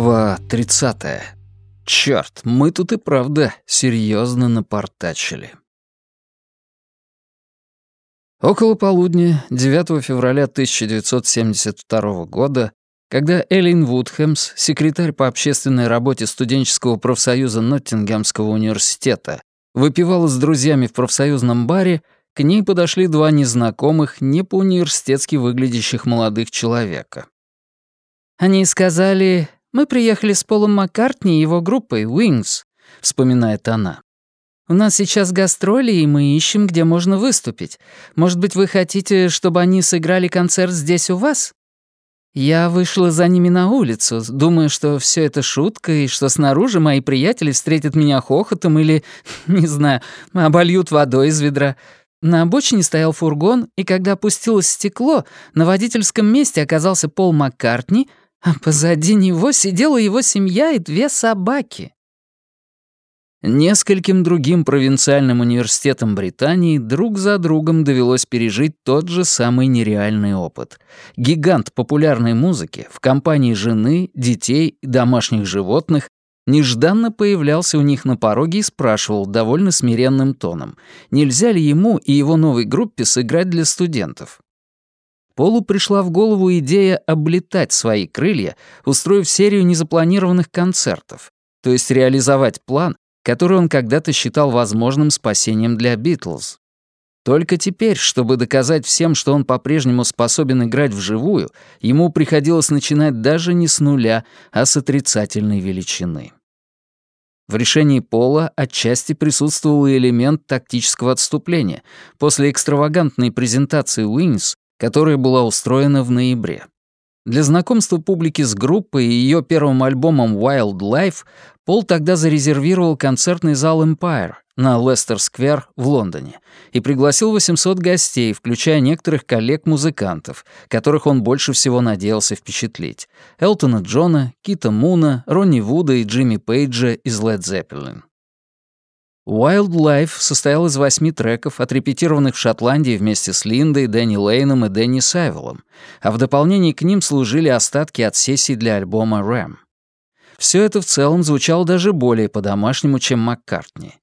Глава 30. Чёрт, мы тут и правда серьезно напортачили. Около полудня 9 февраля 1972 года, когда Эллин Вудхэмс, секретарь по общественной работе студенческого профсоюза Ноттингемского университета, выпивала с друзьями в профсоюзном баре, к ней подошли два незнакомых, не по-университетски выглядящих молодых человека. Они сказали, мы приехали с Полом Маккартни и его группой Wings», — вспоминает она. «У нас сейчас гастроли, и мы ищем, где можно выступить. Может быть, вы хотите, чтобы они сыграли концерт здесь у вас?» Я вышла за ними на улицу, думая, что все это шутка, и что снаружи мои приятели встретят меня хохотом или, не знаю, обольют водой из ведра. На обочине стоял фургон, и когда опустилось стекло, на водительском месте оказался Пол Маккартни — а позади него сидела его семья и две собаки. Нескольким другим провинциальным университетам Британии друг за другом довелось пережить тот же самый нереальный опыт. Гигант популярной музыки в компании жены, детей и домашних животных нежданно появлялся у них на пороге и спрашивал довольно смиренным тоном, нельзя ли ему и его новой группе сыграть для студентов. Полу пришла в голову идея облетать свои крылья, устроив серию незапланированных концертов, то есть реализовать план, который он когда-то считал возможным спасением для Битлз. Только теперь, чтобы доказать всем, что он по-прежнему способен играть вживую, ему приходилось начинать даже не с нуля, а с отрицательной величины. В решении Пола отчасти присутствовал элемент тактического отступления. После экстравагантной презентации Wings, которая была устроена в ноябре. Для знакомства публики с группой и ее первым альбомом Wild Life Пол тогда зарезервировал концертный зал Empire на Лестер-сквер в Лондоне и пригласил 800 гостей, включая некоторых коллег-музыкантов, которых он больше всего надеялся впечатлить. Элтона Джона, Кита Муна, Ронни Вуда и Джимми Пейджа из Led Zeppelin. Wild Life состоял из восьми треков, отрепетированных в Шотландии вместе с Линдой, Дэнни Лейном и Дэнни Сайвелом, а в дополнение к ним служили остатки от сессий для альбома «Рэм». Все это в целом звучало даже более по-домашнему, чем Маккартни.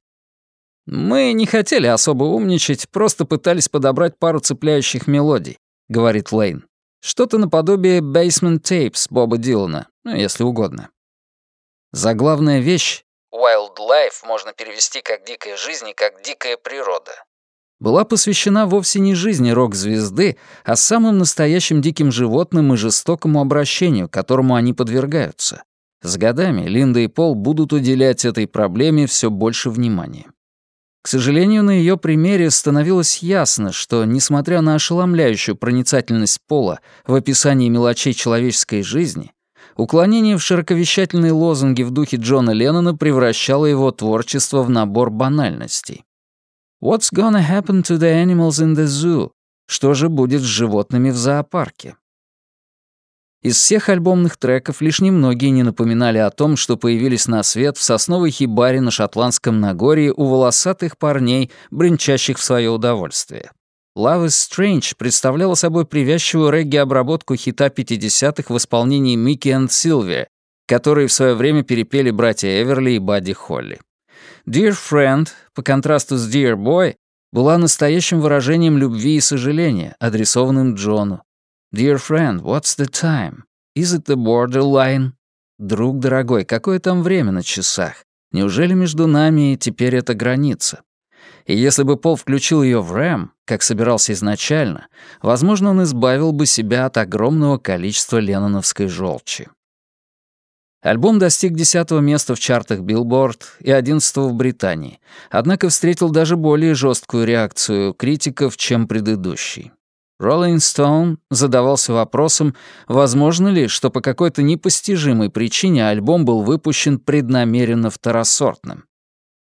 «Мы не хотели особо умничать, просто пытались подобрать пару цепляющих мелодий», — говорит Лейн. «Что-то наподобие «Basement Tapes» Боба Дилана, ну, если угодно». Заглавная вещь Wildlife можно перевести как «дикая жизнь» и как «дикая природа». Была посвящена вовсе не жизни рок-звезды, а самым настоящим диким животным и жестокому обращению, которому они подвергаются. С годами Линда и Пол будут уделять этой проблеме все больше внимания. К сожалению, на ее примере становилось ясно, что, несмотря на ошеломляющую проницательность Пола в описании мелочей человеческой жизни, Уклонение в широковещательные лозунги в духе Джона Леннона превращало его творчество в набор банальностей. «What's gonna happen to the animals in the zoo?» Что же будет с животными в зоопарке? Из всех альбомных треков лишь немногие не напоминали о том, что появились на свет в сосновой хибаре на Шотландском Нагорье у волосатых парней, бренчащих в свое удовольствие. Love is Strange представляла собой привязчивую регги-обработку хита 50-х в исполнении Микки и Силвия, которые в свое время перепели братья Эверли и Бадди Холли. Dear Friend, по контрасту с Dear Boy, была настоящим выражением любви и сожаления, адресованным Джону. Dear Friend, what's the time? Is it the borderline? Друг дорогой, какое там время на часах? Неужели между нами теперь это граница? И если бы Пол включил ее в рэм, как собирался изначально, возможно, он избавил бы себя от огромного количества ленноновской желчи. Альбом достиг десятого места в чартах Billboard и одиннадцатого в Британии, однако встретил даже более жесткую реакцию критиков, чем предыдущий. Rolling Stone задавался вопросом, возможно ли, что по какой-то непостижимой причине альбом был выпущен преднамеренно второсортным.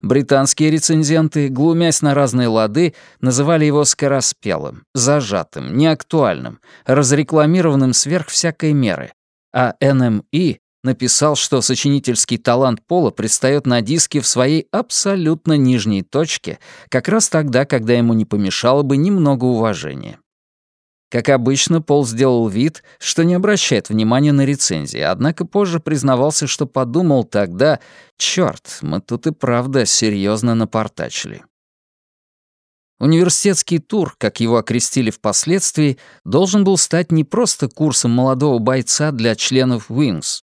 Британские рецензенты, глумясь на разные лады, называли его скороспелым, зажатым, неактуальным, разрекламированным сверх всякой меры. А NME написал, что сочинительский талант Пола предстает на диске в своей абсолютно нижней точке, как раз тогда, когда ему не помешало бы немного уважения. Как обычно, Пол сделал вид, что не обращает внимания на рецензии, однако позже признавался, что подумал тогда, «Чёрт, мы тут и правда серьезно напортачили». Университетский тур, как его окрестили впоследствии, должен был стать не просто курсом молодого бойца для членов Wings.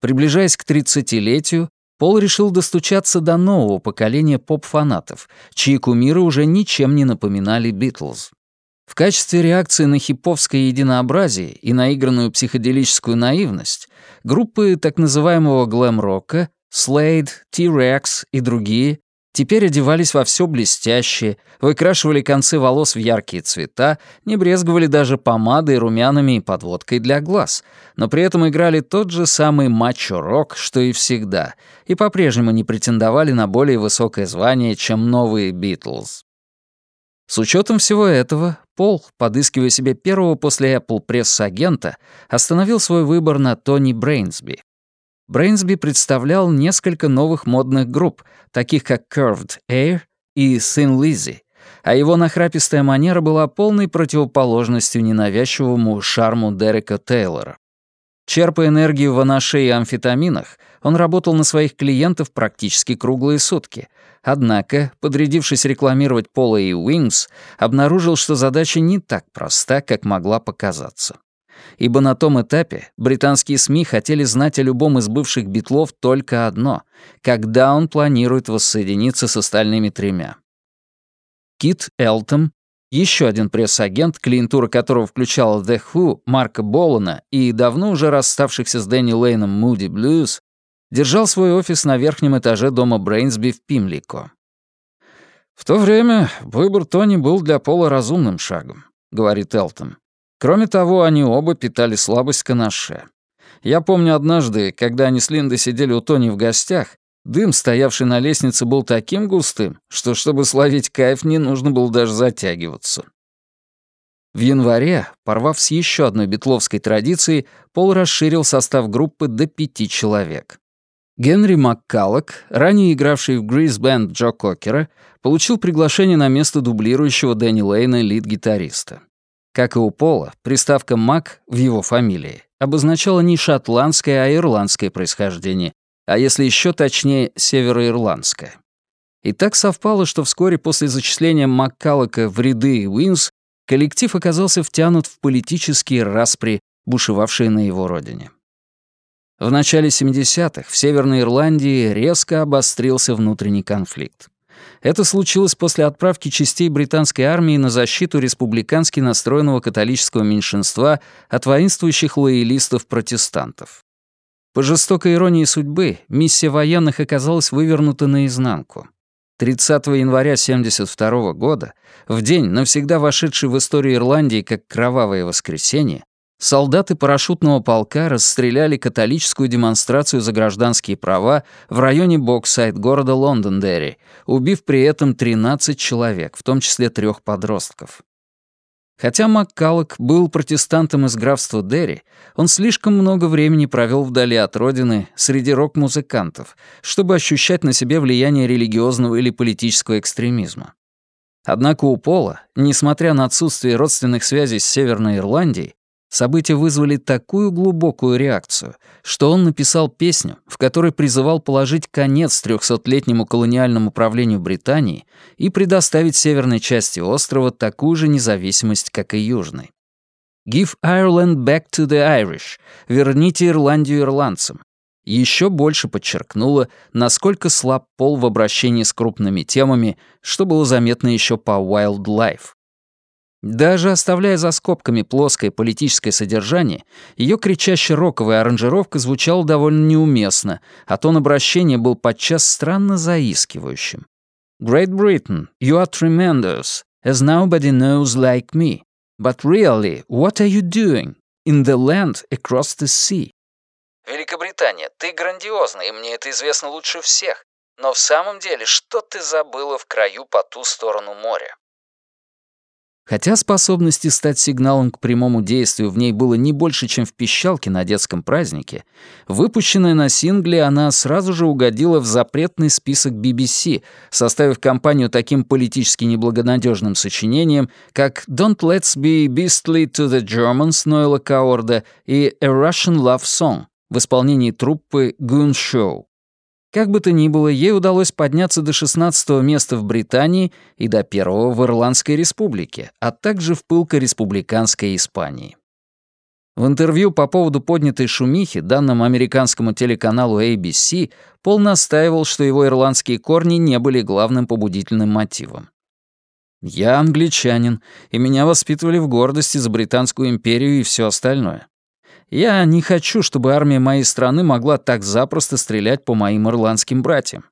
Приближаясь к тридцатилетию, Пол решил достучаться до нового поколения поп-фанатов, чьи кумиры уже ничем не напоминали Битлз. В качестве реакции на хиповское единообразие и наигранную психоделическую наивность группы так называемого глэм-рока, Slade, T-Rex и другие теперь одевались во все блестящее, выкрашивали концы волос в яркие цвета, не брезговали даже помадой, румянами и подводкой для глаз, но при этом играли тот же самый мачо-рок, что и всегда, и по-прежнему не претендовали на более высокое звание, чем новые «Битлз». С учетом всего этого, Пол, подыскивая себе первого после Apple пресс-агента, остановил свой выбор на Тони Брейнсби. Брейнсби представлял несколько новых модных групп, таких как Curved Air и Thin Lizzy, а его нахрапистая манера была полной противоположностью ненавязчивому шарму Дерека Тейлора. Черпая энергию в анаше и амфетаминах, он работал на своих клиентов практически круглые сутки. Однако, подрядившись рекламировать Пола и Wings, обнаружил, что задача не так проста, как могла показаться. Ибо на том этапе британские СМИ хотели знать о любом из бывших битлов только одно — когда он планирует воссоединиться с остальными тремя. Кит Элтом еще один пресс-агент, клиентура которого включала The Who, Марка Болана и давно уже расставшихся с Дэнни Лейном Moody Blues, держал свой офис на верхнем этаже дома Брейнсби в Пимлико. «В то время выбор Тони был для Пола разумным шагом», — говорит Элтон. Кроме того, они оба питали слабость к анаше. Я помню однажды, когда они с Линдой сидели у Тони в гостях, Дым, стоявший на лестнице, был таким густым, что, чтобы словить кайф, не нужно было даже затягиваться. В январе, порвав с еще одной битловской традицией, Пол расширил состав группы до пяти человек. Генри Маккаллок, ранее игравший в Grease Band Джо Кокера, получил приглашение на место дублирующего Дэнни Лейна лид-гитариста. Как и у Пола, приставка «Мак» в его фамилии обозначала не шотландское, а ирландское происхождение, а если еще точнее, североирландская. И так совпало, что вскоре после зачисления Маккаллока в ряды Wings коллектив оказался втянут в политические распри, бушевавшие на его родине. В начале 70-х в Северной Ирландии резко обострился внутренний конфликт. Это случилось после отправки частей британской армии на защиту республикански настроенного католического меньшинства от воинствующих лоялистов-протестантов. По жестокой иронии судьбы, миссия военных оказалась вывернута наизнанку. 30 января 1972 года, в день, навсегда вошедший в историю Ирландии как «Кровавое воскресенье», солдаты парашютного полка расстреляли католическую демонстрацию за гражданские права в районе Богсайд города Лондондерри, убив при этом 13 человек, в том числе трех подростков. Хотя Маккаллок был протестантом из графства Дерри, он слишком много времени провел вдали от родины, среди рок-музыкантов, чтобы ощущать на себе влияние религиозного или политического экстремизма. Однако у Пола, несмотря на отсутствие родственных связей с Северной Ирландией, События вызвали такую глубокую реакцию, что он написал песню, в которой призывал положить конец трехсотлетнему колониальному правлению Британии и предоставить северной части острова такую же независимость, как и южной. «Give Ireland back to the Irish» — «Верните Ирландию ирландцам» еще больше подчеркнуло, насколько слаб Пол в обращении с крупными темами, что было заметно еще по Wildlife. Даже оставляя за скобками плоское политическое содержание, ее кричаще роковая аранжировка звучала довольно неуместно, а тон обращения был подчас странно заискивающим. «Great Britain, you are tremendous, as nobody knows like me. But really, what are you doing in the land across the sea?» «Великобритания, ты грандиозна, и мне это известно лучше всех. Но в самом деле, что ты забыла в краю по ту сторону моря?» Хотя способности стать сигналом к прямому действию в ней было не больше, чем в пищалке на детском празднике, выпущенная на сингле она сразу же угодила в запретный список BBC, составив компанию таким политически неблагонадежным сочинением, как «Don't Let's Be Beastly to the Germans» Нойла Каорда и «A Russian Love Song» в исполнении труппы «Goon Show». Как бы то ни было, ей удалось подняться до 16 места в Британии и до первого в Ирландской республике, а также в пылко-республиканской Испании. В интервью по поводу поднятой шумихи, данным американскому телеканалу ABC, Пол настаивал, что его ирландские корни не были главным побудительным мотивом. «Я англичанин, и меня воспитывали в гордости за Британскую империю и все остальное. Я не хочу, чтобы армия моей страны могла так запросто стрелять по моим ирландским братьям.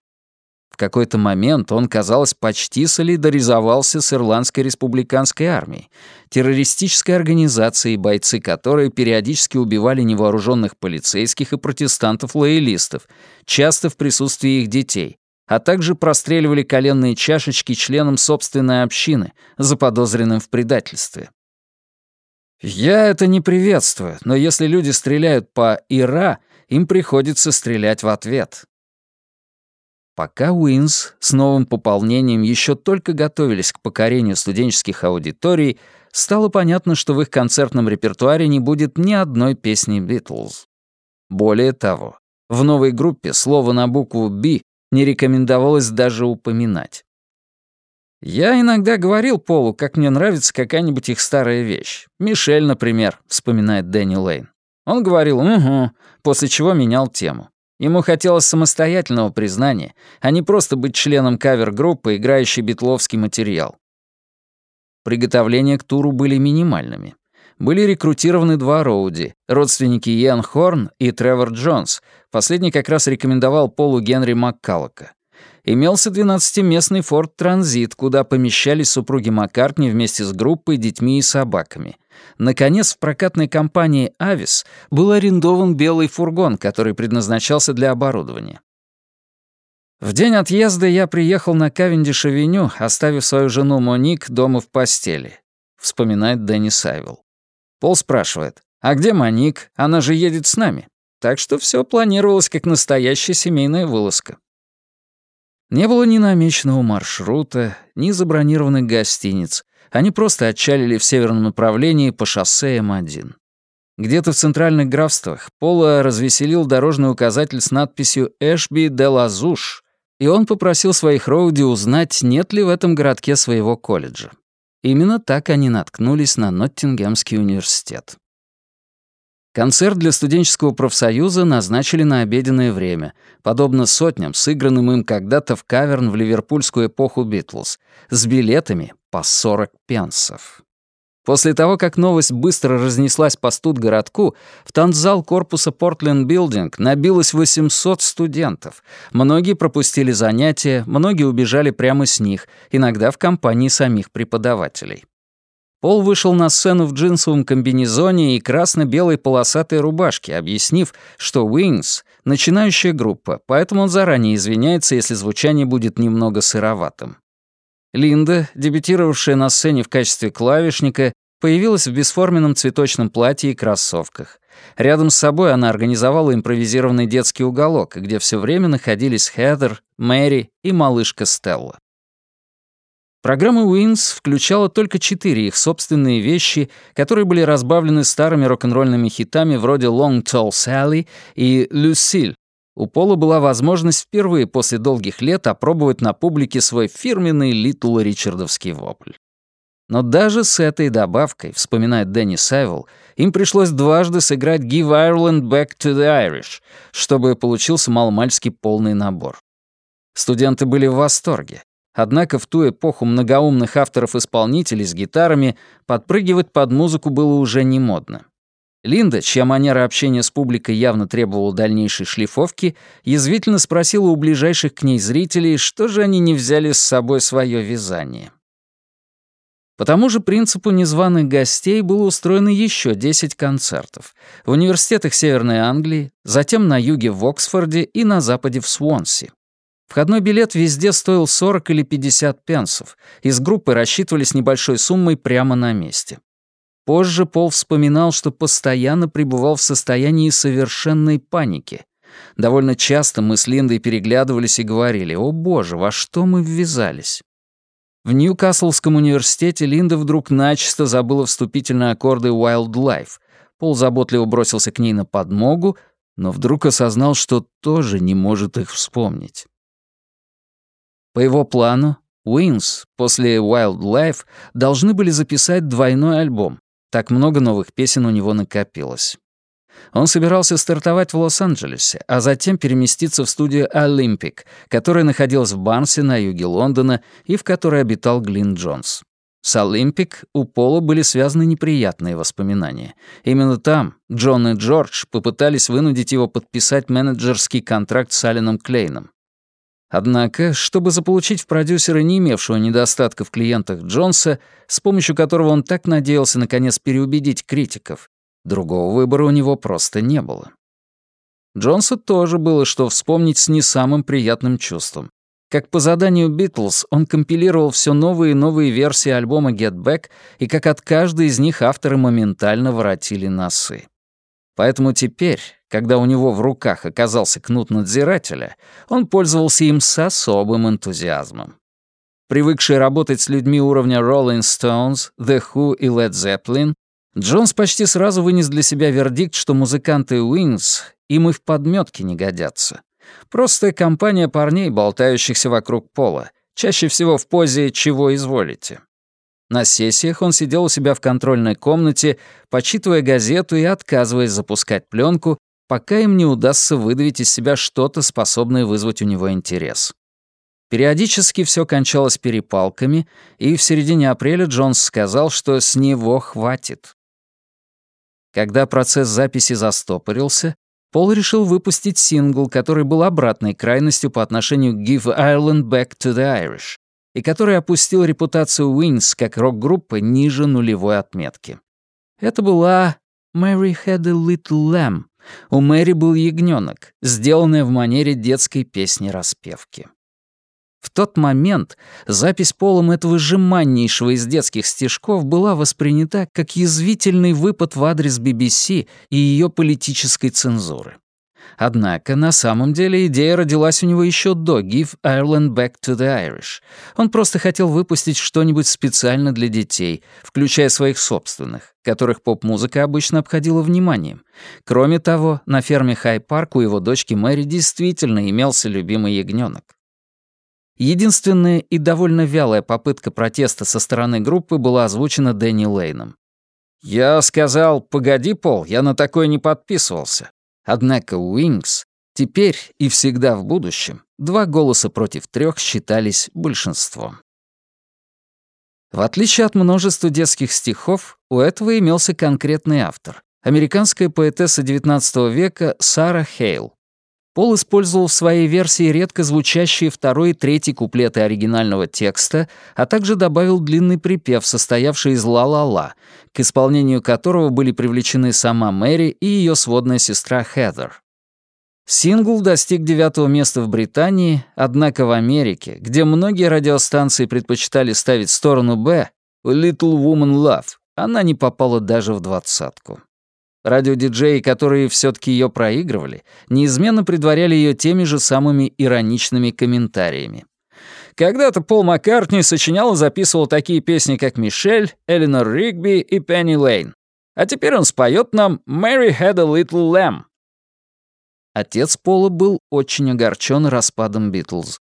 В какой-то момент он, казалось, почти солидаризовался с Ирландской республиканской армией, террористической организацией, бойцы которой периодически убивали невооруженных полицейских и протестантов-лоялистов, часто в присутствии их детей, а также простреливали коленные чашечки членам собственной общины, заподозренным в предательстве. Я это не приветствую, но если люди стреляют по ИРА, им приходится стрелять в ответ. Пока Wings с новым пополнением еще только готовились к покорению студенческих аудиторий, стало понятно, что в их концертном репертуаре не будет ни одной песни «Битлз». Более того, в новой группе слово на букву «Би» не рекомендовалось даже упоминать. Я иногда говорил Полу, как мне нравится какая-нибудь их старая вещь. «Мишель», например, вспоминает Дэнни Лейн. Он говорил «угу», после чего менял тему. Ему хотелось самостоятельного признания, а не просто быть членом кавер-группы, играющей битловский материал. Приготовления к туру были минимальными. Были рекрутированы два роуди, родственники Иэн Хорн и Тревор Джонс. Последний как раз рекомендовал Полу Генри Маккаллока имелся 12-местный Ford Транзит, куда помещались супруги Маккартни вместе с группой, детьми и собаками. Наконец, в прокатной компании «Авис» был арендован белый фургон, который предназначался для оборудования. В день отъезда я приехал на Кавендиш-авеню, оставив свою жену Моник дома в постели, вспоминает Дэнни Сайвилл. Пол спрашивает, а где Моник? Она же едет с нами. Так что все планировалось как настоящая семейная вылазка. Не было ни намеченного маршрута, ни забронированных гостиниц. Они просто отчалили в северном направлении по шоссе М1. Где-то в центральных графствах Пола развеселил дорожный указатель с надписью «Эшби де Лазуш», и он попросил своих роуди узнать, нет ли в этом городке своего колледжа. Именно так они наткнулись на Ноттингемский университет. Концерт для студенческого профсоюза назначили на обеденное время, подобно сотням, сыгранным им когда-то в каверн в ливерпульскую эпоху Битлз, с билетами по 40 пенсов. После того, как новость быстро разнеслась по студгородку, в танцзал корпуса Портленд Билдинг набилось 800 студентов. Многие пропустили занятия, многие убежали прямо с них, иногда в компании самих преподавателей. Пол вышел на сцену в джинсовом комбинезоне и красно-белой полосатой рубашке, объяснив, что Wings — начинающая группа, поэтому он заранее извиняется, если звучание будет немного сыроватым. Линда, дебютировавшая на сцене в качестве клавишника, появилась в бесформенном цветочном платье и кроссовках. Рядом с собой она организовала импровизированный детский уголок, где все время находились Хедер, Мэри и малышка Стелла. Программа Wings включала только четыре их собственные вещи, которые были разбавлены старыми рок-н-ролльными хитами вроде «Long Tall Sally» и «Lucille». У Пола была возможность впервые после долгих лет опробовать на публике свой фирменный Литл Ричардовский вопль. Но даже с этой добавкой, вспоминает Дэнни Сайвелл, им пришлось дважды сыграть «Give Ireland Back to the Irish», чтобы получился маломальский полный набор. Студенты были в восторге. Однако в ту эпоху многоумных авторов-исполнителей с гитарами подпрыгивать под музыку было уже не модно. Линда, чья манера общения с публикой явно требовала дальнейшей шлифовки, язвительно спросила у ближайших к ней зрителей, что же они не взяли с собой свое вязание. По тому же принципу незваных гостей было устроено еще 10 концертов в университетах Северной Англии, затем на юге в Оксфорде и на западе в Свонси. Входной билет везде стоил 40 или 50 пенсов. Из группы рассчитывали с небольшой суммой прямо на месте. Позже Пол вспоминал, что постоянно пребывал в состоянии совершенной паники. Довольно часто мы с Линдой переглядывались и говорили, «О боже, во что мы ввязались?» В Ньюкаслском университете Линда вдруг начисто забыла вступительные аккорды Wildlife. Пол заботливо бросился к ней на подмогу, но вдруг осознал, что тоже не может их вспомнить. По его плану, Wings после Wildlife должны были записать двойной альбом. Так много новых песен у него накопилось. Он собирался стартовать в Лос-Анджелесе, а затем переместиться в студию Olympic, которая находилась в Барнсе на юге Лондона и в которой обитал Глин Джонс. С Olympic у Пола были связаны неприятные воспоминания. Именно там Джон и Джордж попытались вынудить его подписать менеджерский контракт с Алленом Клейном. Однако, чтобы заполучить в продюсера не имевшего недостатка в клиентах Джонса, с помощью которого он так надеялся наконец переубедить критиков, Другого выбора у него просто не было. Джонсу тоже было что вспомнить с не самым приятным чувством. Как по заданию Битлз он компилировал все новые и новые версии альбома Get Back, и как от каждой из них авторы моментально воротили носы. Поэтому теперь, когда у него в руках оказался кнут надзирателя, он пользовался им с особым энтузиазмом. Привыкший работать с людьми уровня Rolling Stones, The Who и Led Zeppelin, Джонс почти сразу вынес для себя вердикт, что музыканты Wings им и в подметке не годятся. Простая компания парней, болтающихся вокруг пола, чаще всего в позе «чего изволите». На сессиях он сидел у себя в контрольной комнате, почитывая газету и отказываясь запускать пленку, пока им не удастся выдавить из себя что-то, способное вызвать у него интерес. Периодически все кончалось перепалками, и в середине апреля Джонс сказал, что с него хватит. Когда процесс записи застопорился, Пол решил выпустить сингл, который был обратной крайностью по отношению к «Give Ireland Back to the Irish», и который опустил репутацию Wings как рок-группы ниже нулевой отметки. Это была «Mary had a little lamb». У Мэри был ягнёнок, сделанная в манере детской песни-распевки. В тот момент запись полом этого жеманнейшего из детских стишков была воспринята как язвительный выпад в адрес BBC и ее политической цензуры. Однако на самом деле идея родилась у него еще до «Give Ireland Back to the Irish». Он просто хотел выпустить что-нибудь специально для детей, включая своих собственных, которых поп-музыка обычно обходила вниманием. Кроме того, на ферме Хай-Парк у его дочки Мэри действительно имелся любимый ягненок. Единственная и довольно вялая попытка протеста со стороны группы была озвучена Дэнни Лейном. «Я сказал, погоди, Пол, я на такое не подписывался». Однако Wings теперь и всегда в будущем два голоса против трех считались большинством. В отличие от множества детских стихов, у этого имелся конкретный автор — американская поэтесса XIX века Сара Хейл, Пол использовал в своей версии редко звучащие второй и третий куплеты оригинального текста, а также добавил длинный припев, состоявший из «ла-ла-ла», к исполнению которого были привлечены сама Мэри и ее сводная сестра Хедер. Сингл достиг девятого места в Британии, однако в Америке, где многие радиостанции предпочитали ставить сторону «Б», «Little Woman Love», она не попала даже в двадцатку. Радиодиджеи, которые все таки ее проигрывали, неизменно предваряли ее теми же самыми ироничными комментариями. Когда-то Пол Маккартни сочинял и записывал такие песни, как «Мишель», «Эленор Ригби» и «Пенни Лейн». А теперь он споет нам «Mary had a little lamb». Отец Пола был очень огорчен распадом Битлз.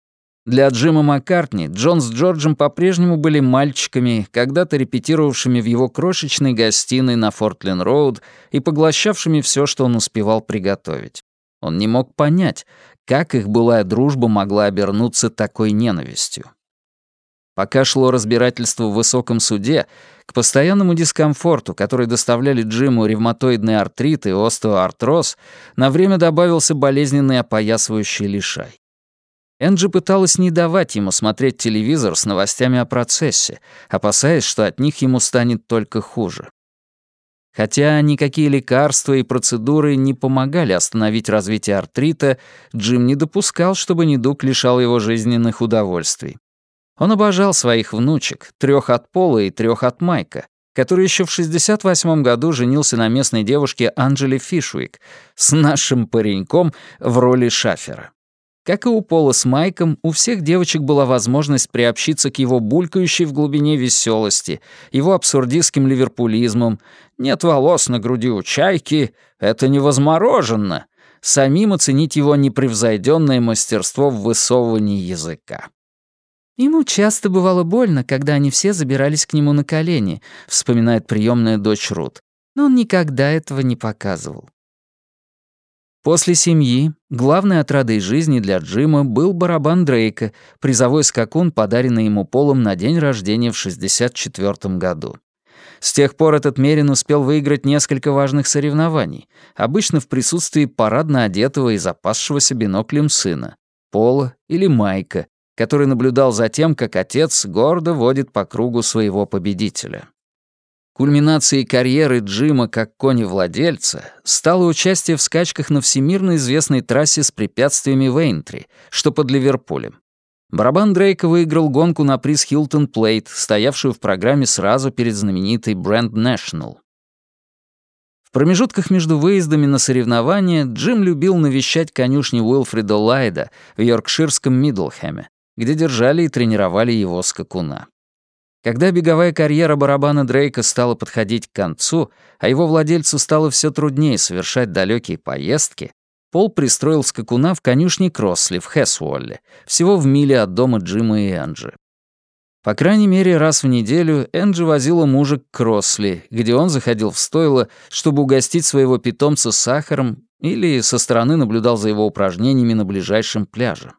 Для Джима Маккартни Джон с Джорджем по-прежнему были мальчиками, когда-то репетировавшими в его крошечной гостиной на Фортлин-Роуд и поглощавшими все, что он успевал приготовить. Он не мог понять, как их былая дружба могла обернуться такой ненавистью. Пока шло разбирательство в высоком суде, к постоянному дискомфорту, который доставляли Джиму ревматоидный артрит и остеоартроз, на время добавился болезненный опоясывающий лишай. Энджи пыталась не давать ему смотреть телевизор с новостями о процессе, опасаясь, что от них ему станет только хуже. Хотя никакие лекарства и процедуры не помогали остановить развитие артрита, Джим не допускал, чтобы недуг лишал его жизненных удовольствий. Он обожал своих внучек, трех от Пола и трех от Майка, который еще в 68 году женился на местной девушке Анджели Фишуик с нашим пареньком в роли шафера. Как и у Пола с Майком, у всех девочек была возможность приобщиться к его булькающей в глубине веселости, его абсурдистским ливерпулизмом. «Нет волос на груди у чайки, это невозмороженно», самим оценить его непревзойденное мастерство в высовывании языка. «Ему часто бывало больно, когда они все забирались к нему на колени», вспоминает приемная дочь Рут. Но он никогда этого не показывал. После семьи главной отрадой жизни для Джима был барабан Дрейка, призовой скакун, подаренный ему Полом на день рождения в 64 году. С тех пор этот Мерин успел выиграть несколько важных соревнований, обычно в присутствии парадно одетого и запасшегося биноклем сына, Пола или Майка, который наблюдал за тем, как отец гордо водит по кругу своего победителя. Кульминацией карьеры Джима как кони-владельца стало участие в скачках на всемирно известной трассе с препятствиями Вейнтри, что под Ливерпулем. Барабан Дрейка выиграл гонку на приз Хилтон Плейт, стоявшую в программе сразу перед знаменитой Бренд National. В промежутках между выездами на соревнования Джим любил навещать конюшни Уилфрида Лайда в йоркширском Мидлхэме, где держали и тренировали его скакуна. Когда беговая карьера барабана Дрейка стала подходить к концу, а его владельцу стало все труднее совершать далекие поездки, Пол пристроил скакуна в конюшне Кроссли в Хэсуолле, всего в миле от дома Джима и Энджи. По крайней мере, раз в неделю Энджи возила мужа к Кроссли, где он заходил в стойло, чтобы угостить своего питомца сахаром или со стороны наблюдал за его упражнениями на ближайшем пляже.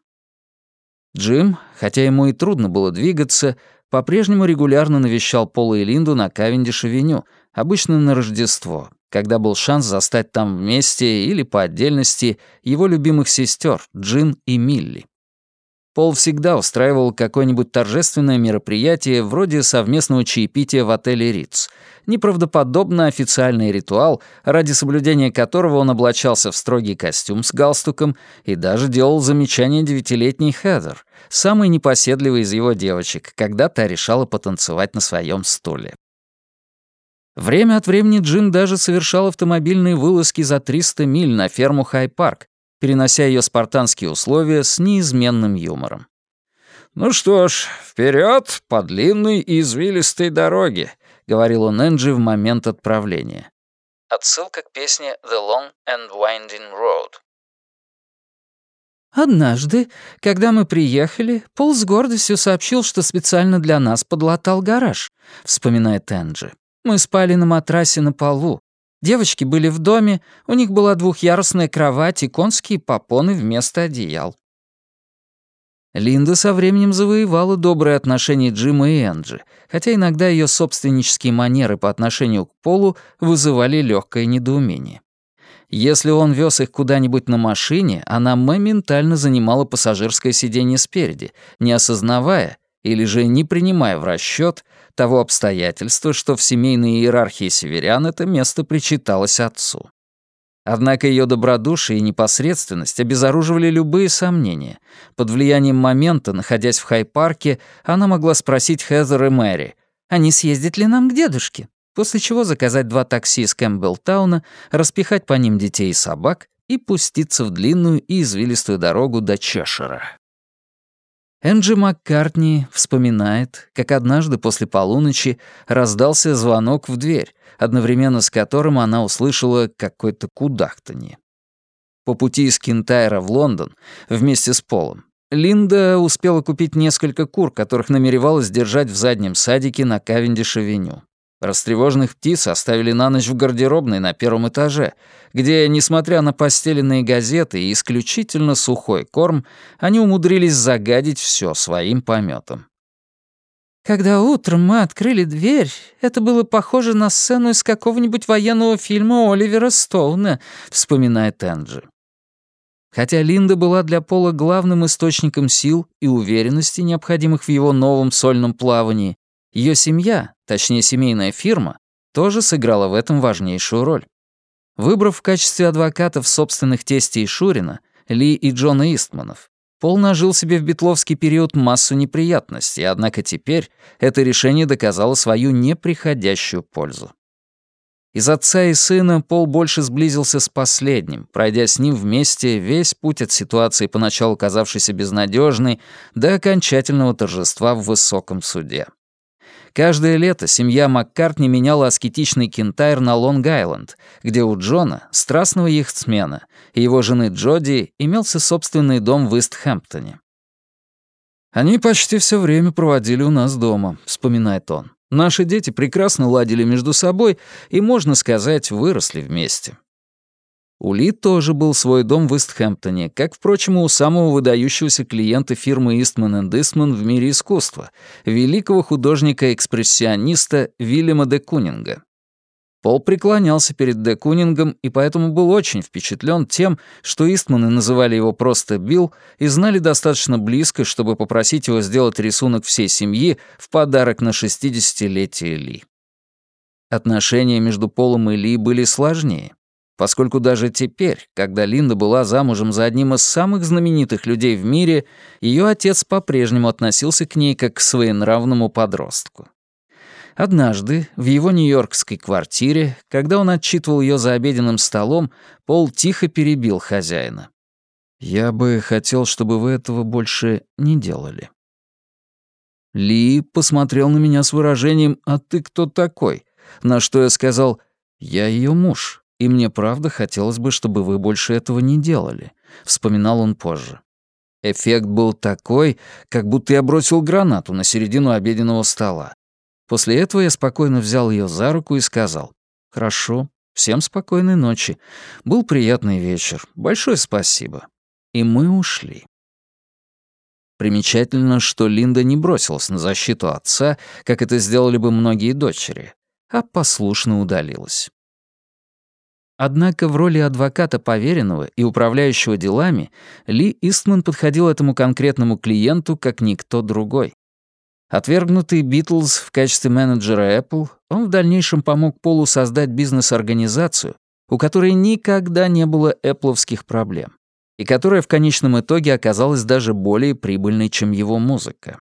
Джим, хотя ему и трудно было двигаться, по-прежнему регулярно навещал Пола и Линду на Кавендиш-авеню, обычно на Рождество, когда был шанс застать там вместе или по отдельности его любимых сестер Джин и Милли. Пол всегда устраивал какое-нибудь торжественное мероприятие вроде совместного чаепития в отеле «Риц», неправдоподобно официальный ритуал, ради соблюдения которого он облачался в строгий костюм с галстуком и даже делал замечание девятилетней Хедер, самой непоседливой из его девочек, когда та решала потанцевать на своем стуле. Время от времени Джин даже совершал автомобильные вылазки за 300 миль на ферму Хай-Парк, перенося ее спартанские условия с неизменным юмором. «Ну что ж, вперед по длинной и извилистой дороге», — говорил он Энджи в момент отправления. Отсылка к песне «The Long and Winding Road». Однажды, когда мы приехали, Пол с гордостью сообщил, что специально для нас подлатал гараж, вспоминает Энджи. Мы спали на матрасе на полу. Девочки были в доме, у них была двухъярусная кровать и конские попоны вместо одеял. Линда со временем завоевала добрые отношения Джима и Энджи, хотя иногда ее собственнические манеры по отношению к Полу вызывали легкое недоумение. Если он вез их куда-нибудь на машине, она моментально занимала пассажирское сиденье спереди, не осознавая или же не принимая в расчет того обстоятельства, что в семейной иерархии северян это место причиталось отцу. Однако ее добродушие и непосредственность обезоруживали любые сомнения. Под влиянием момента, находясь в Хай-парке, она могла спросить Хезер и Мэри, «А не съездить ли нам к дедушке?» после чего заказать два такси из Кэмпбеллтауна, распихать по ним детей и собак и пуститься в длинную и извилистую дорогу до Чешера. Энджи Маккартни вспоминает, как однажды после полуночи раздался звонок в дверь, одновременно с которым она услышала какое-то кудахтанье. По пути из Кинтайра в Лондон вместе с Полом Линда успела купить несколько кур, которых намеревалась держать в заднем садике на Кавендиш-авеню. Растревоженных птиц оставили на ночь в гардеробной на первом этаже, где, несмотря на постеленные газеты и исключительно сухой корм, они умудрились загадить все своим пометом. Когда утром мы открыли дверь, это было похоже на сцену из какого-нибудь военного фильма Оливера Стоуна, вспоминает Энджи. Хотя Линда была для Пола главным источником сил и уверенности, необходимых в его новом сольном плавании, ее семья, точнее семейная фирма, тоже сыграла в этом важнейшую роль. Выбрав в качестве адвокатов собственных тестей Шурина, Ли и Джона Истманов, Пол нажил себе в битловский период массу неприятностей, однако теперь это решение доказало свою неприходящую пользу. Из отца и сына Пол больше сблизился с последним, пройдя с ним вместе весь путь от ситуации, поначалу казавшейся безнадежной, до окончательного торжества в высоком суде. Каждое лето семья Маккартни меняла аскетичный кентайр на Лонг-Айленд, где у Джона, страстного яхтсмена, и его жены Джоди имелся собственный дом в Истхэмптоне. «Они почти все время проводили у нас дома», — вспоминает он. «Наши дети прекрасно ладили между собой и, можно сказать, выросли вместе. У Ли тоже был свой дом в Истхэмптоне, как, впрочем, у самого выдающегося клиента фирмы Eastman Eastman в мире искусства, великого художника-экспрессиониста Вильяма де Кунинга. Пол преклонялся перед де Кунингом и поэтому был очень впечатлен тем, что Истманы называли его просто Билл и знали достаточно близко, чтобы попросить его сделать рисунок всей семьи в подарок на 60-летие Ли. Отношения между Полом и Ли были сложнее поскольку даже теперь, когда Линда была замужем за одним из самых знаменитых людей в мире, ее отец по-прежнему относился к ней как к своенравному подростку. Однажды в его нью-йоркской квартире, когда он отчитывал ее за обеденным столом, Пол тихо перебил хозяина. «Я бы хотел, чтобы вы этого больше не делали». Ли посмотрел на меня с выражением «А ты кто такой?», на что я сказал «Я ее муж, и мне правда хотелось бы, чтобы вы больше этого не делали», — вспоминал он позже. Эффект был такой, как будто я бросил гранату на середину обеденного стола. После этого я спокойно взял ее за руку и сказал, «Хорошо, всем спокойной ночи. Был приятный вечер. Большое спасибо». И мы ушли. Примечательно, что Линда не бросилась на защиту отца, как это сделали бы многие дочери, а послушно удалилась. Однако в роли адвоката поверенного и управляющего делами Ли Истман подходил этому конкретному клиенту как никто другой. Отвергнутый Битлз в качестве менеджера Apple, он в дальнейшем помог Полу создать бизнес-организацию, у которой никогда не было эппловских проблем, и которая в конечном итоге оказалась даже более прибыльной, чем его музыка.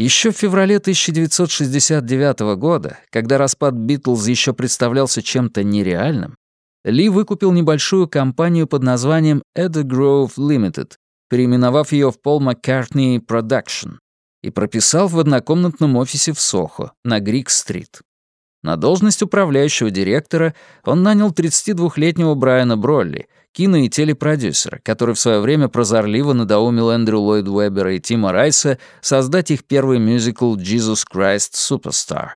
Еще в феврале 1969 года, когда распад Битлз еще представлялся чем-то нереальным, Ли выкупил небольшую компанию под названием Edda Grove Limited, переименовав ее в Paul McCartney Production, и прописал в однокомнатном офисе в Сохо на Грик-стрит. На должность управляющего директора он нанял 32-летнего Брайана Бролли, кино- и телепродюсера, который в свое время прозорливо надоумил Эндрю Ллойд Уэббера и Тима Райса создать их первый мюзикл «Jesus Christ Superstar».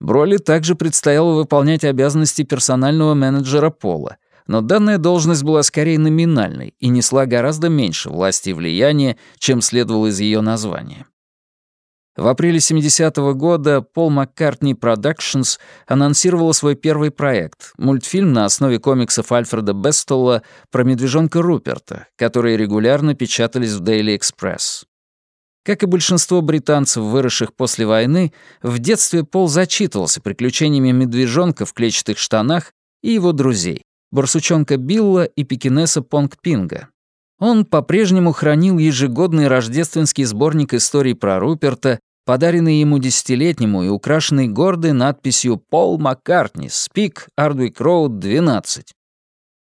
Бролли также предстояло выполнять обязанности персонального менеджера Пола, но данная должность была скорее номинальной и несла гораздо меньше власти и влияния, чем следовало из ее названия. В апреле 70-го года Пол Маккартни Productions анонсировала свой первый проект — мультфильм на основе комиксов Альфреда Бестолла про медвежонка Руперта, которые регулярно печатались в Daily Express. Как и большинство британцев, выросших после войны, в детстве Пол зачитывался приключениями медвежонка в клетчатых штанах и его друзей — барсучонка Билла и пекинеса Понг Пинга, он по-прежнему хранил ежегодный рождественский сборник историй про Руперта подаренный ему десятилетнему и украшенный гордой надписью «Пол Маккартни, Спик, Ардвик Роуд, 12».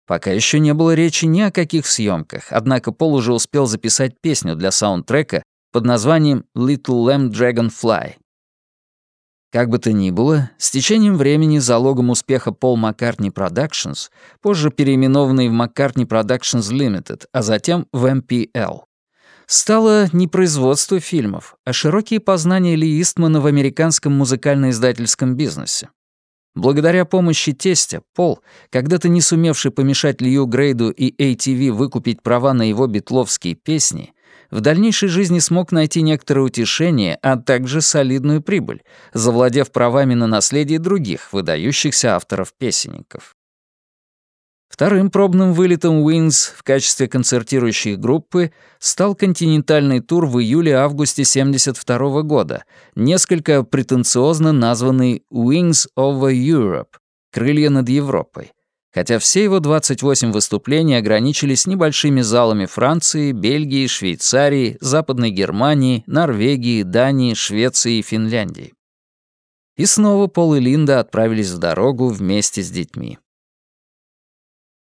Пока еще не было речи ни о каких съемках, однако Пол уже успел записать песню для саундтрека под названием «Little Lamb Dragonfly». Как бы то ни было, с течением времени залогом успеха Paul McCartney Productions, позже переименованный в McCartney Productions Limited, а затем в MPL, стало не производство фильмов, а широкие познания Ли Истмана в американском музыкально-издательском бизнесе. Благодаря помощи тестя, Пол, когда-то не сумевший помешать Лью Грейду и ATV выкупить права на его битловские песни, в дальнейшей жизни смог найти некоторое утешение, а также солидную прибыль, завладев правами на наследие других выдающихся авторов-песенников. Вторым пробным вылетом Wings в качестве концертирующей группы стал континентальный тур в июле-августе 1972 года, несколько претенциозно названный Wings over Europe — «Крылья над Европой», хотя все его 28 выступлений ограничились небольшими залами Франции, Бельгии, Швейцарии, Западной Германии, Норвегии, Дании, Швеции и Финляндии. И снова Пол и Линда отправились в дорогу вместе с детьми.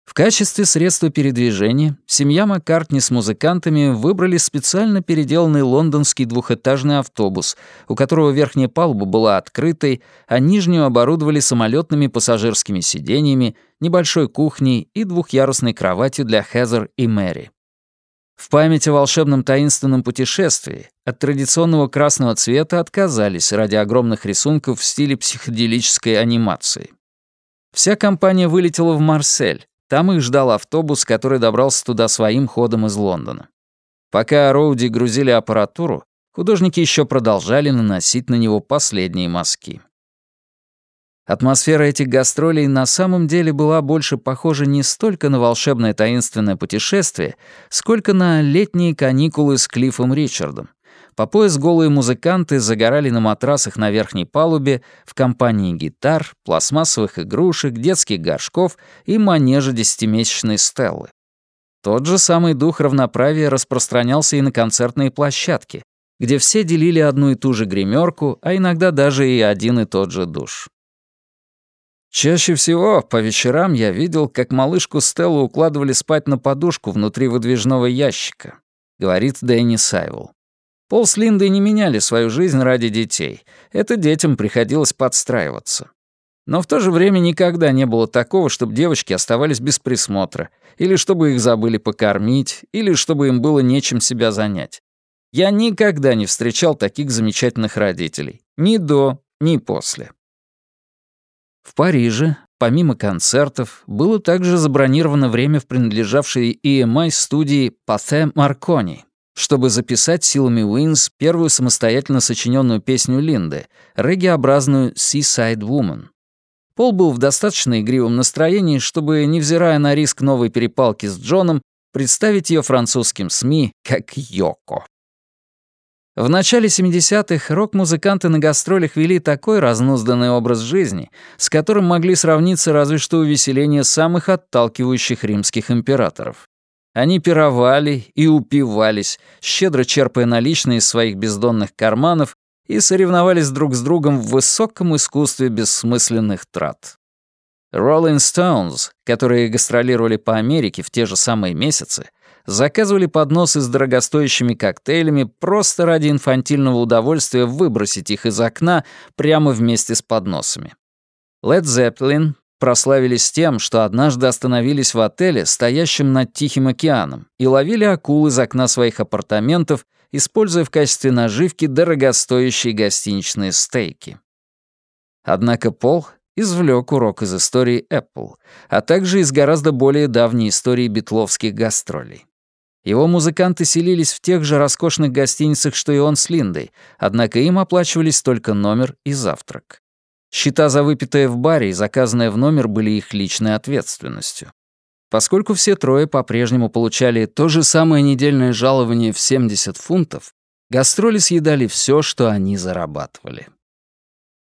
В качестве средства передвижения семья Маккартни с музыкантами выбрали специально переделанный лондонский двухэтажный автобус, у которого верхняя палуба была открытой, а нижнюю оборудовали самолетными пассажирскими сиденьями, небольшой кухней и двухъярусной кроватью для Хезер и Мэри. В память о волшебном таинственном путешествии от традиционного красного цвета отказались ради огромных рисунков в стиле психоделической анимации. Вся компания вылетела в Марсель, там их ждал автобус, который добрался туда своим ходом из Лондона. Пока Роуди грузили аппаратуру, художники еще продолжали наносить на него последние мазки. Атмосфера этих гастролей на самом деле была больше похожа не столько на волшебное таинственное путешествие, сколько на летние каникулы с Клиффом Ричардом, по пояс голые музыканты загорали на матрасах на верхней палубе в компании гитар, пластмассовых игрушек, детских горшков и манежа десятимесячной Стеллы. Тот же самый дух равноправия распространялся и на концертные площадки, где все делили одну и ту же гримерку, а иногда даже и один и тот же душ. Чаще всего по вечерам я видел, как малышку Стеллу укладывали спать на подушку внутри выдвижного ящика, говорит Дэнни Сайвелл. Пол с Линдой не меняли свою жизнь ради детей. Это детям приходилось подстраиваться. Но в то же время никогда не было такого, чтобы девочки оставались без присмотра, или чтобы их забыли покормить, или чтобы им было нечем себя занять. Я никогда не встречал таких замечательных родителей. Ни до, ни после. В Париже, помимо концертов, было также забронировано время в принадлежавшей EMI студии Pathé Marconi, чтобы записать силами Wings первую самостоятельно сочиненную песню Линды, реггиобразную «Seaside Woman». Пол был в достаточно игривом настроении, чтобы, невзирая на риск новой перепалки с Джоном, представить ее французским СМИ как Йоко. В начале 70-х рок-музыканты на гастролях вели такой разнузданный образ жизни, с которым могли сравниться разве что увеселения самых отталкивающих римских императоров. Они пировали и упивались, щедро черпая наличные из своих бездонных карманов и соревновались друг с другом в высоком искусстве бессмысленных трат. Rolling Stones, которые гастролировали по Америке в те же самые месяцы, заказывали подносы с дорогостоящими коктейлями просто ради инфантильного удовольствия выбросить их из окна прямо вместе с подносами. Led Zeppelin прославились тем, что однажды остановились в отеле, стоящем над Тихим океаном, и ловили акул из окна своих апартаментов, используя в качестве наживки дорогостоящие гостиничные стейки. Однако Пол извлек урок из истории Apple, а также из гораздо более давней истории битловских гастролей. Его музыканты селились в тех же роскошных гостиницах, что и он с Линдой, однако им оплачивались только номер и завтрак. Счета за выпитое в баре и заказанное в номер были их личной ответственностью. Поскольку все трое по-прежнему получали то же самое недельное жалование в 70 фунтов, гастроли съедали все, что они зарабатывали.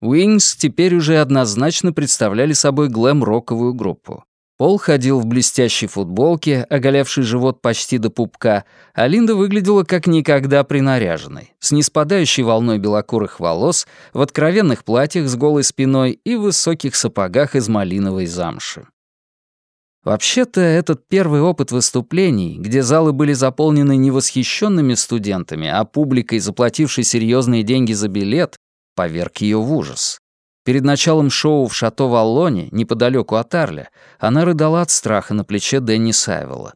Wings теперь уже однозначно представляли собой глэм-роковую группу. Пол ходил в блестящей футболке, оголявший живот почти до пупка, а Линда выглядела как никогда принаряженной, с неспадающей волной белокурых волос, в откровенных платьях с голой спиной и высоких сапогах из малиновой замши. Вообще-то этот первый опыт выступлений, где залы были заполнены не восхищенными студентами, а публикой, заплатившей серьезные деньги за билет, поверг ее в ужас. Перед началом шоу в шато Валлоне, неподалеку от Арля, она рыдала от страха на плече Дэнни Сайвелла.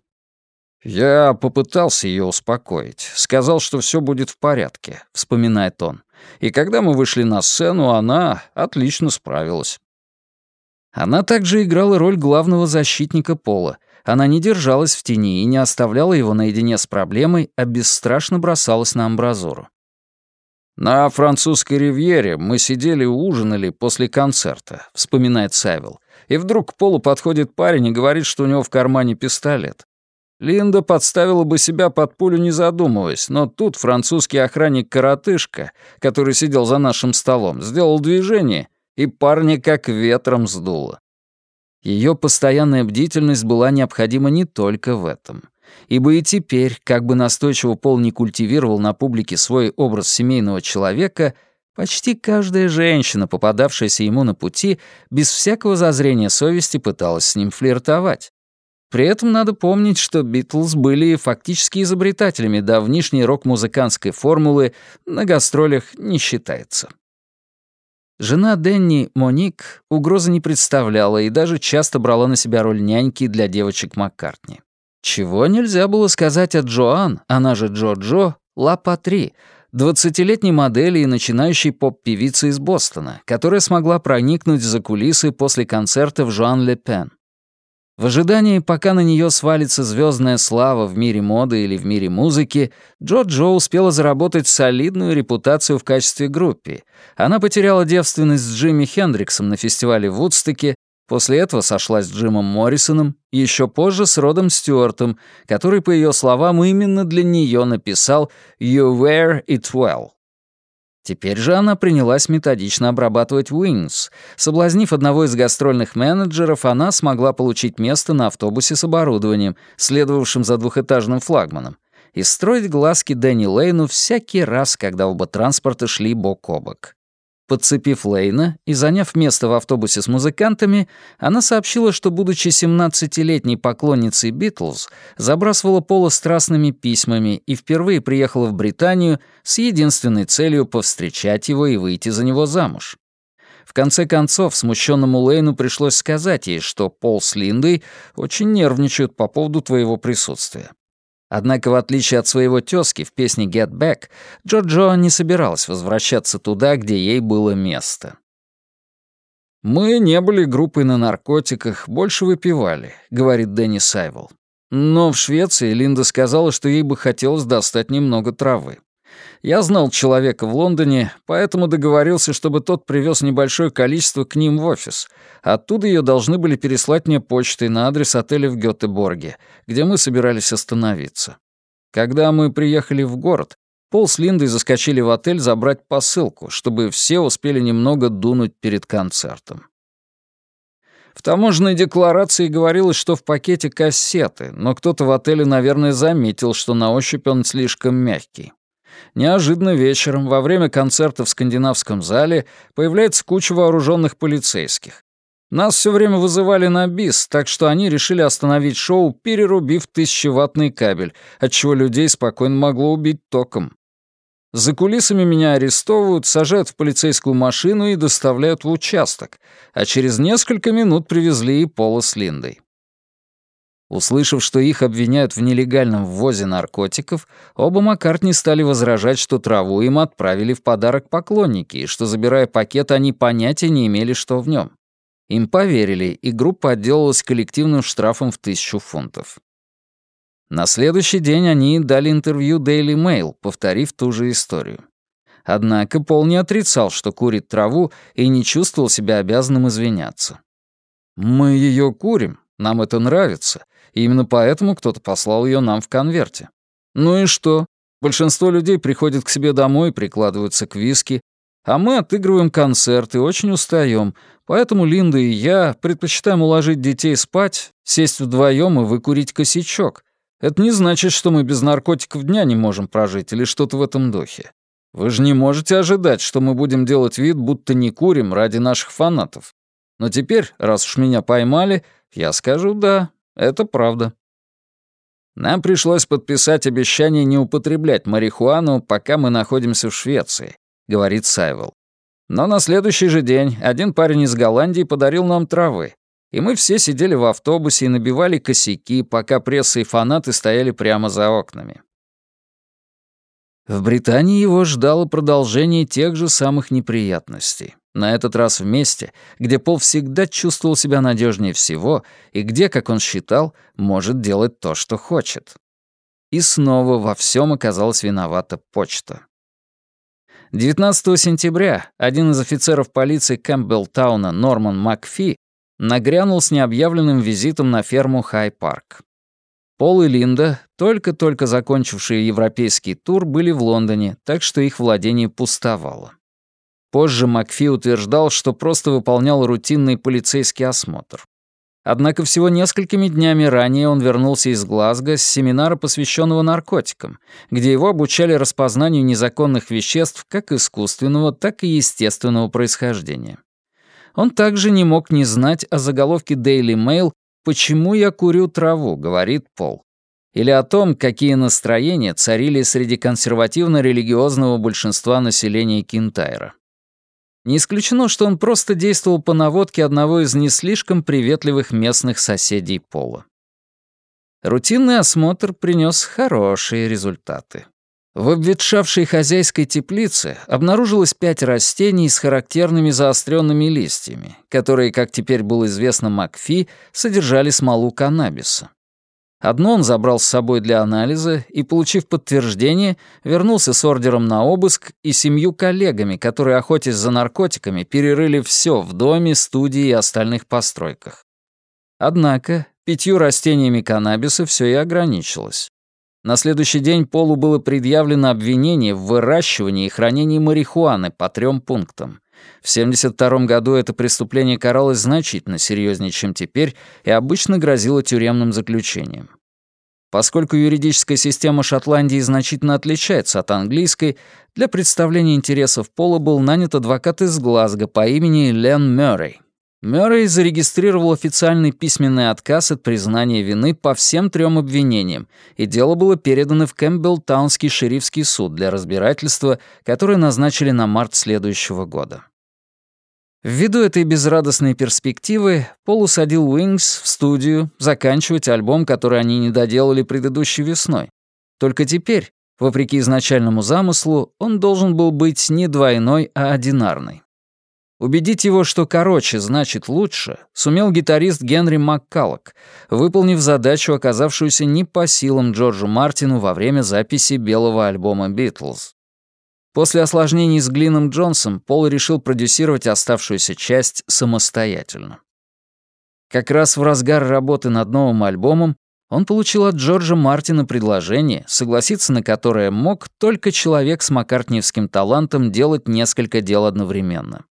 «Я попытался ее успокоить. Сказал, что все будет в порядке», — вспоминает он. «И когда мы вышли на сцену, она отлично справилась». Она также играла роль главного защитника Пола. Она не держалась в тени и не оставляла его наедине с проблемой, а бесстрашно бросалась на амбразуру. «На французской ривьере мы сидели и ужинали после концерта», — вспоминает Савил. и вдруг к Полу подходит парень и говорит, что у него в кармане пистолет. Линда подставила бы себя под пулю, не задумываясь, но тут французский охранник-коротышка, который сидел за нашим столом, сделал движение, и парня как ветром сдуло. Ее постоянная бдительность была необходима не только в этом. Ибо и теперь, как бы настойчиво Пол не культивировал на публике свой образ семейного человека, почти каждая женщина, попадавшаяся ему на пути, без всякого зазрения совести пыталась с ним флиртовать. При этом надо помнить, что Битлз были фактически изобретателями давнишней рок-музыкантской формулы «на гастролях не считается». Жена Денни, Моник, угрозы не представляла и даже часто брала на себя роль няньки для девочек Маккартни. Чего нельзя было сказать о Джоан, она же Джо-Джо, Ла Патри, двадцатилетней модели и начинающей поп-певицы из Бостона, которая смогла проникнуть за кулисы после концерта в Жуан Ле Пен. В ожидании, пока на нее свалится звездная слава в мире моды или в мире музыки, Джо Джо успела заработать солидную репутацию в качестве группы. Она потеряла девственность с Джимми Хендриксом на фестивале в Вудстоке, после этого сошлась с Джимом Моррисоном, еще позже с Родом Стюартом, который, по ее словам, именно для нее написал «You wear it well». Теперь же она принялась методично обрабатывать Wings. Соблазнив одного из гастрольных менеджеров, она смогла получить место на автобусе с оборудованием, следовавшим за двухэтажным флагманом, и строить глазки Дэнни Лейну всякий раз, когда оба транспорта шли бок о бок. Подцепив Лейна и заняв место в автобусе с музыкантами, она сообщила, что, будучи 17-летней поклонницей Битлз, забрасывала Пола страстными письмами и впервые приехала в Британию с единственной целью повстречать его и выйти за него замуж. В конце концов, смущенному Лейну пришлось сказать ей, что Пол с Линдой очень нервничают по поводу твоего присутствия. Однако, в отличие от своего тёзки в песне «Get Back», Джорджо не собиралась возвращаться туда, где ей было место. «Мы не были группой на наркотиках, больше выпивали», — говорит Дэнни Сайвел. Но в Швеции Линда сказала, что ей бы хотелось достать немного травы. Я знал человека в Лондоне, поэтому договорился, чтобы тот привез небольшое количество к ним в офис. Оттуда ее должны были переслать мне почтой на адрес отеля в Гётеборге, где мы собирались остановиться. Когда мы приехали в город, Пол с Линдой заскочили в отель забрать посылку, чтобы все успели немного дунуть перед концертом. В таможенной декларации говорилось, что в пакете кассеты, но кто-то в отеле, наверное, заметил, что на ощупь он слишком мягкий. Неожиданно вечером, во время концерта в скандинавском зале, появляется куча вооруженных полицейских. Нас все время вызывали на бис, так что они решили остановить шоу, перерубив тысячеваттный кабель, отчего людей спокойно могло убить током. За кулисами меня арестовывают, сажают в полицейскую машину и доставляют в участок, а через несколько минут привезли и Пола с Линдой. Услышав, что их обвиняют в нелегальном ввозе наркотиков, оба Маккартни стали возражать, что траву им отправили в подарок поклонники, и что, забирая пакет, они понятия не имели, что в нем. Им поверили, и группа отделалась коллективным штрафом в тысячу фунтов. На следующий день они дали интервью Daily Mail, повторив ту же историю. Однако Пол не отрицал, что курит траву, и не чувствовал себя обязанным извиняться. «Мы ее курим, нам это нравится, и именно поэтому кто-то послал ее нам в конверте. Ну и что? Большинство людей приходят к себе домой прикладываются к виски, а мы отыгрываем концерт и очень устаем, поэтому Линда и я предпочитаем уложить детей спать, сесть вдвоем и выкурить косячок. Это не значит, что мы без наркотиков дня не можем прожить или что-то в этом духе. Вы же не можете ожидать, что мы будем делать вид, будто не курим ради наших фанатов. Но теперь, раз уж меня поймали, я скажу «да», это правда. Нам пришлось подписать обещание не употреблять марихуану, пока мы находимся в Швеции, говорит Сайвел. Но на следующий же день один парень из Голландии подарил нам травы, и мы все сидели в автобусе и набивали косяки, пока пресса и фанаты стояли прямо за окнами. В Британии его ждало продолжение тех же самых неприятностей. На этот раз в месте, где Пол всегда чувствовал себя надежнее всего и где, как он считал, может делать то, что хочет. И снова во всем оказалась виновата почта. 19 сентября один из офицеров полиции Кэмпбеллтауна Норман Макфи нагрянул с необъявленным визитом на ферму Хай-Парк. Пол и Линда, только-только закончившие европейский тур, были в Лондоне, так что их владение пустовало. Позже Макфи утверждал, что просто выполнял рутинный полицейский осмотр. Однако всего несколькими днями ранее он вернулся из Глазго с семинара, посвященного наркотикам, где его обучали распознанию незаконных веществ как искусственного, так и естественного происхождения. Он также не мог не знать о заголовке Daily Mail «Почему я курю траву?» — говорит Пол. Или о том, какие настроения царили среди консервативно-религиозного большинства населения Кинтайра. Не исключено, что он просто действовал по наводке одного из не слишком приветливых местных соседей Пола. Рутинный осмотр принес хорошие результаты. В обветшавшей хозяйской теплице обнаружилось пять растений с характерными заостренными листьями, которые, как теперь было известно Макфи, содержали смолу каннабиса. Одно он забрал с собой для анализа и, получив подтверждение, вернулся с ордером на обыск и семью коллегами, которые, охотясь за наркотиками, перерыли все в доме, студии и остальных постройках. Однако пятью растениями каннабиса все и ограничилось. На следующий день Полу было предъявлено обвинение в выращивании и хранении марихуаны по трем пунктам. В 1972 году это преступление каралось значительно серьезнее, чем теперь, и обычно грозило тюремным заключением. Поскольку юридическая система Шотландии значительно отличается от английской, для представления интересов Пола был нанят адвокат из Глазго по имени Лен Мёррей. Мёррей зарегистрировал официальный письменный отказ от признания вины по всем трем обвинениям, и дело было передано в Кэмпбелл-Таунский шерифский суд для разбирательства, которое назначили на март следующего года. Ввиду этой безрадостной перспективы, Пол усадил Уингс в студию заканчивать альбом, который они не доделали предыдущей весной. Только теперь, вопреки изначальному замыслу, он должен был быть не двойной, а одинарный. Убедить его, что короче значит лучше, сумел гитарист Генри Маккаллок, выполнив задачу, оказавшуюся не по силам Джорджу Мартину во время записи белого альбома «Битлз». После осложнений с Глином Джонсом Пол решил продюсировать оставшуюся часть самостоятельно. Как раз в разгар работы над новым альбомом он получил от Джорджа Мартина предложение, согласиться на которое мог только человек с маккартниевским талантом делать несколько дел одновременно.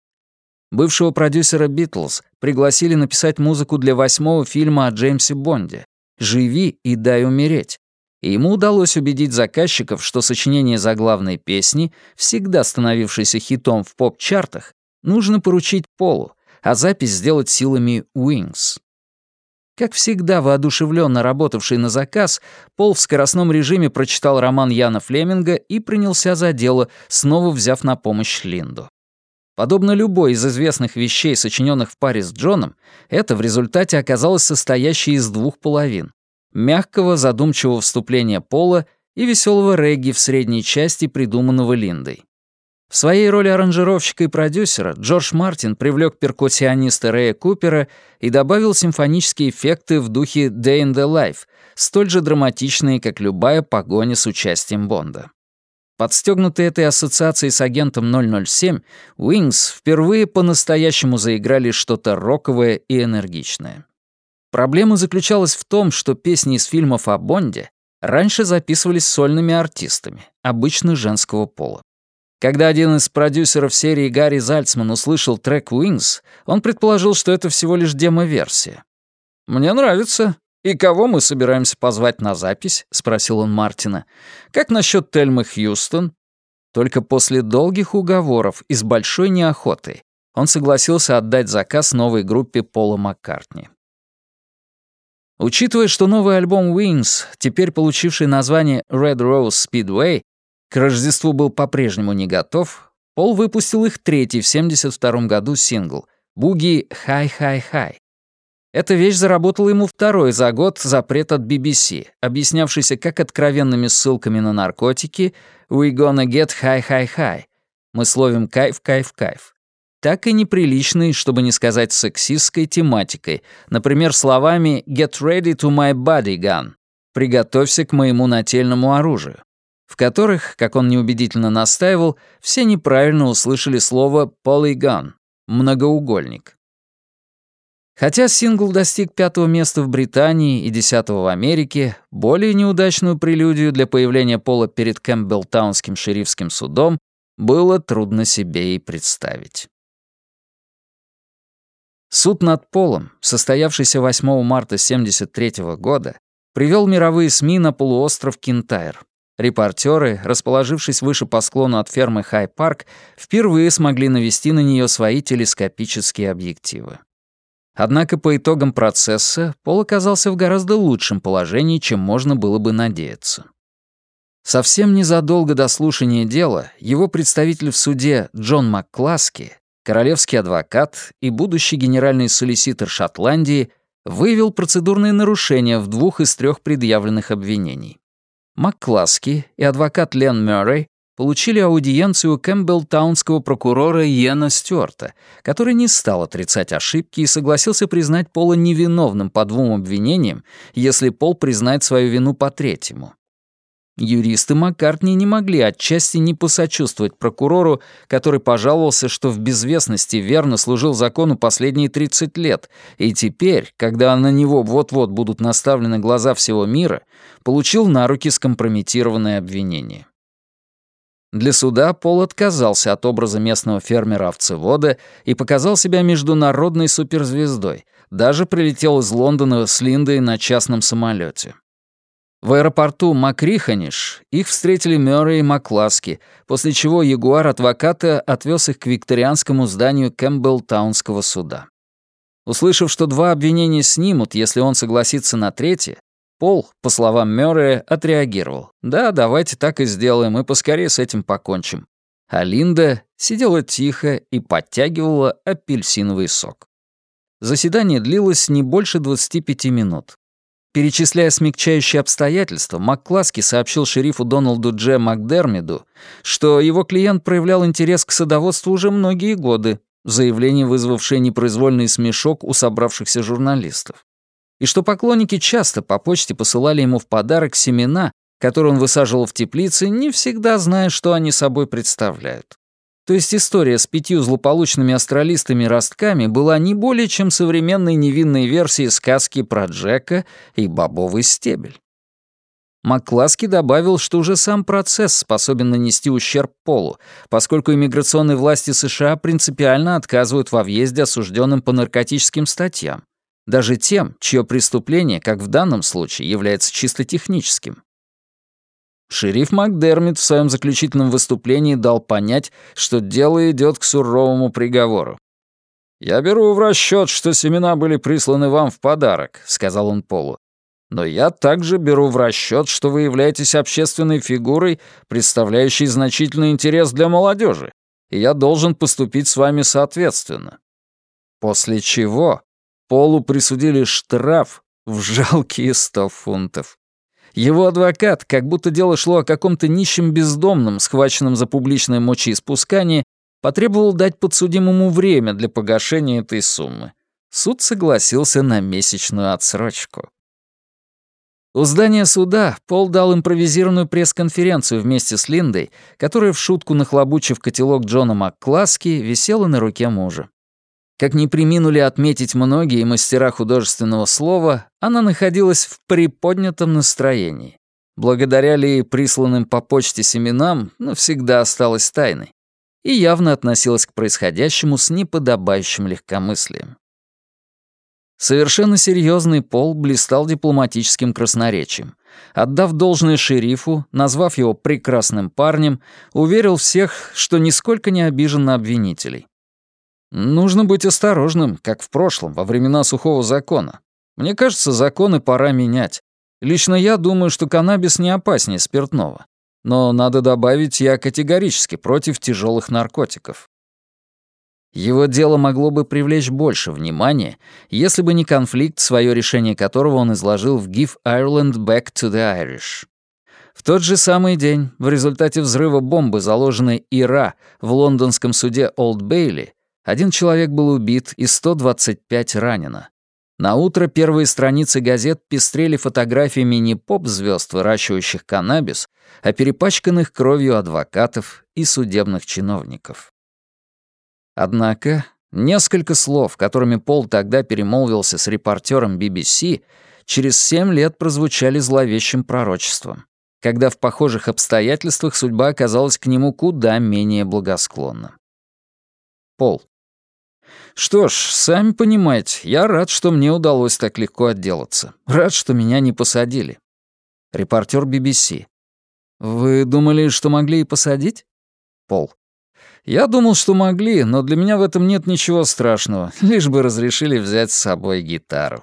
Бывшего продюсера «Битлз» пригласили написать музыку для восьмого фильма о Джеймсе Бонде «Живи и дай умереть». И ему удалось убедить заказчиков, что сочинение заглавной песни, всегда становившейся хитом в поп-чартах, нужно поручить Полу, а запись сделать силами Wings. Как всегда воодушевленно работавший на заказ, Пол в скоростном режиме прочитал роман Яна Флеминга и принялся за дело, снова взяв на помощь Линду. Подобно любой из известных вещей, сочиненных в паре с Джоном, это в результате оказалось состоящей из двух половин — мягкого, задумчивого вступления Пола и веселого регги в средней части, придуманного Линдой. В своей роли аранжировщика и продюсера Джордж Мартин привлек перкуссиониста Рэя Купера и добавил симфонические эффекты в духе «Day in the Life», столь же драматичные, как любая погоня с участием Бонда. Подстегнутые этой ассоциацией с агентом 007, Wings впервые по-настоящему заиграли что-то роковое и энергичное. Проблема заключалась в том, что песни из фильмов о Бонде раньше записывались сольными артистами, обычно женского пола. Когда один из продюсеров серии Гарри Зальцман услышал трек Wings, он предположил, что это всего лишь демо-версия. «Мне нравится», «И кого мы собираемся позвать на запись?» — спросил он Мартина. «Как насчет Тельмы Хьюстон?» Только после долгих уговоров и с большой неохотой он согласился отдать заказ новой группе Пола Маккартни. Учитывая, что новый альбом Wings, теперь получивший название Red Rose Speedway, к Рождеству был по-прежнему не готов, Пол выпустил их третий в 72 году сингл буги «Hi, Hi, Hi», эта вещь заработала ему второй за год запрет от BBC, объяснявшийся как откровенными ссылками на наркотики «We gonna get high-high-high» мы словим «кайф, кайф, кайф», так и неприличной, чтобы не сказать сексистской тематикой, например, словами «get ready to my body gun» «приготовься к моему нательному оружию», в которых, как он неубедительно настаивал, все неправильно услышали слово «polygon» — «многоугольник». Хотя сингл достиг пятого места в Британии и десятого в Америке, более неудачную прелюдию для появления Пола перед Кэмпбеллтаунским шерифским судом было трудно себе и представить. Суд над Полом, состоявшийся 8 марта 1973 года, привел мировые СМИ на полуостров Кинтайр. Репортеры, расположившись выше по склону от фермы Хай-Парк, впервые смогли навести на нее свои телескопические объективы. Однако по итогам процесса Пол оказался в гораздо лучшем положении, чем можно было бы надеяться. Совсем незадолго до слушания дела его представитель в суде Джон МакКласки, королевский адвокат и будущий генеральный солиситор Шотландии выявил процедурные нарушения в двух из трех предъявленных обвинений. МакКласки и адвокат Лен Мёррей получили аудиенцию кэмпбеллтаунского прокурора Йена Стюарта, который не стал отрицать ошибки и согласился признать Пола невиновным по двум обвинениям, если Пол признает свою вину по третьему. Юристы Маккартни не могли отчасти не посочувствовать прокурору, который пожаловался, что в безвестности верно служил закону последние 30 лет, и теперь, когда на него вот-вот будут наставлены глаза всего мира, получил на руки скомпрометированное обвинение. Для суда Пол отказался от образа местного фермера-овцевода и показал себя международной суперзвездой, даже прилетел из Лондона с Линдой на частном самолете. В аэропорту Макриханиш их встретили Мёррей и Макласки, после чего ягуар адвоката отвез их к викторианскому зданию Кэмпбеллтаунского суда. Услышав, что два обвинения снимут, если он согласится на третье, Пол, по словам Мёррея, отреагировал. «Да, давайте так и сделаем, и поскорее с этим покончим». А Линда сидела тихо и подтягивала апельсиновый сок. Заседание длилось не больше 25 минут. Перечисляя смягчающие обстоятельства, МакКласки сообщил шерифу Доналду Дж. Макдермиду, что его клиент проявлял интерес к садоводству уже многие годы, заявление, вызвавшее непроизвольный смешок у собравшихся журналистов и что поклонники часто по почте посылали ему в подарок семена, которые он высаживал в теплице, не всегда зная, что они собой представляют. То есть история с пятью злополучными астралистами ростками была не более чем современной невинной версией сказки про Джека и бобовый стебель. Макласки добавил, что уже сам процесс способен нанести ущерб Полу, поскольку иммиграционные власти США принципиально отказывают во въезде осужденным по наркотическим статьям, даже тем, чье преступление, как в данном случае, является чисто техническим. Шериф Макдермит в своем заключительном выступлении дал понять, что дело идет к суровому приговору. «Я беру в расчет, что семена были присланы вам в подарок», — сказал он Полу. «Но я также беру в расчет, что вы являетесь общественной фигурой, представляющей значительный интерес для молодежи, и я должен поступить с вами соответственно». После чего Полу присудили штраф в жалкие сто фунтов. Его адвокат, как будто дело шло о каком-то нищем бездомном, схваченном за публичное мочеиспускание, потребовал дать подсудимому время для погашения этой суммы. Суд согласился на месячную отсрочку. У здания суда Пол дал импровизированную пресс-конференцию вместе с Линдой, которая в шутку нахлобучив котелок Джона МакКласки, висела на руке мужа. Как не приминули отметить многие мастера художественного слова, она находилась в приподнятом настроении. Благодаря ли присланным по почте семенам, навсегда осталась тайной и явно относилась к происходящему с неподобающим легкомыслием. Совершенно серьезный Пол блистал дипломатическим красноречием. Отдав должное шерифу, назвав его прекрасным парнем, уверил всех, что нисколько не обижен на обвинителей. Нужно быть осторожным, как в прошлом, во времена сухого закона. Мне кажется, законы пора менять. Лично я думаю, что каннабис не опаснее спиртного. Но надо добавить, я категорически против тяжелых наркотиков. Его дело могло бы привлечь больше внимания, если бы не конфликт, свое решение которого он изложил в «Give Ireland Back to the Irish». В тот же самый день, в результате взрыва бомбы, заложенной Ира в лондонском суде Олд Бейли, один человек был убит и 125 ранено. На утро первые страницы газет пестрели фотографиями не поп-звезд, выращивающих каннабис, а перепачканных кровью адвокатов и судебных чиновников. Однако Несколько слов, которыми Пол тогда перемолвился с репортером BBC, через семь лет прозвучали зловещим пророчеством, когда в похожих обстоятельствах судьба оказалась к нему куда менее благосклонна. Пол. Что ж, сами понимаете, я рад, что мне удалось так легко отделаться. Рад, что меня не посадили. Репортер BBC. Вы думали, что могли и посадить? Пол. Я думал, что могли, но для меня в этом нет ничего страшного, лишь бы разрешили взять с собой гитару.